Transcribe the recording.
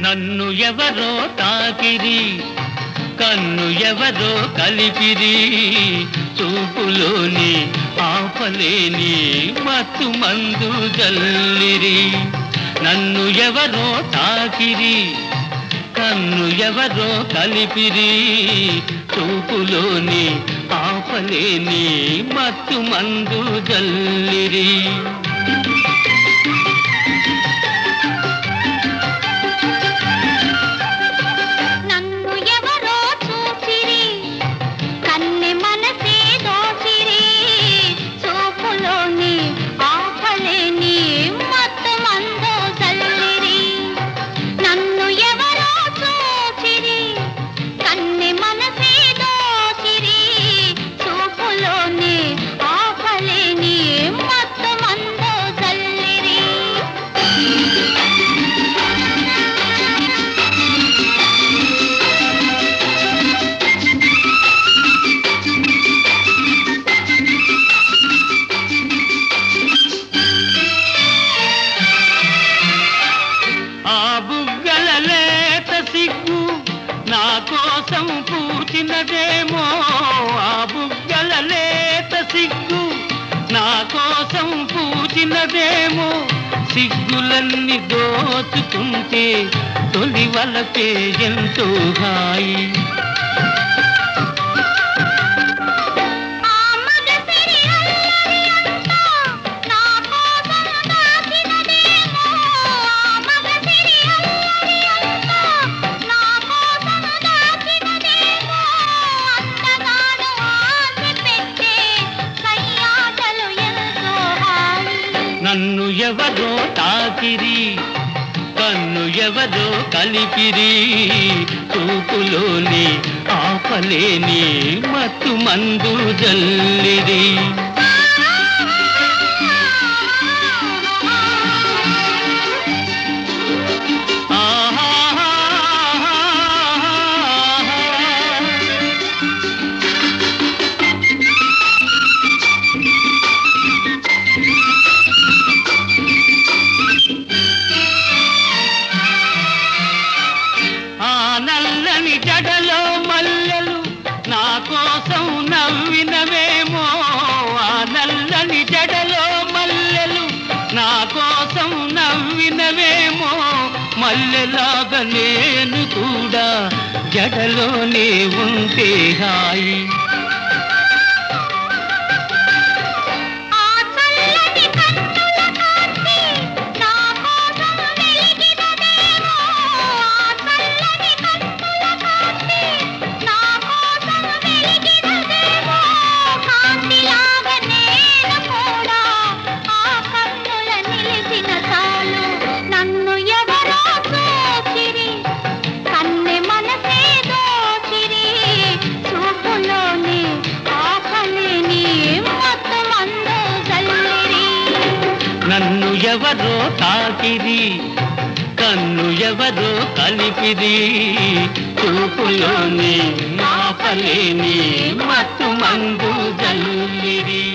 నన్ను ఎవరో తాకిరి కన్ను ఎవరో కలిపిరి. చూపులోని ఆపలేని మత్తు మందు జల్లిరి. నన్ను ఎవరో తాకిరి కన్ను ఎవరో కలిపిరి. చూపులోని ఆపలేని మత్తు మందు జల్లిరి. కోసం పూచినదేమో ఆ బుగ్గల లేత సిగ్గు. నా కోసం పూచినదేమో సిగ్గులన్నీ దోచుకుంటే తొలి వలపే ఎంతో హాయి. నన్ను ఎవరో తాకిరి కన్ను ఎవరో కలిపిరి. చూపులోని ఆపలేని మత్తు మందు జల్లిరి. నా కోసం నవ్వినవేమో మల్లెలాగా నేను కూడా జడలోనే ఉంటే హాయి. నిలిచిన చాలు నన్ను ఎవరో చూచిరి కన్నె మనసే దోచిరి. చూపులోని నన్ను ఎవరో తాకిరి. కన్ను ఎవరో కలిపిరి. చూపులోని ఆపలేని మత్తు మందు జల్లిరి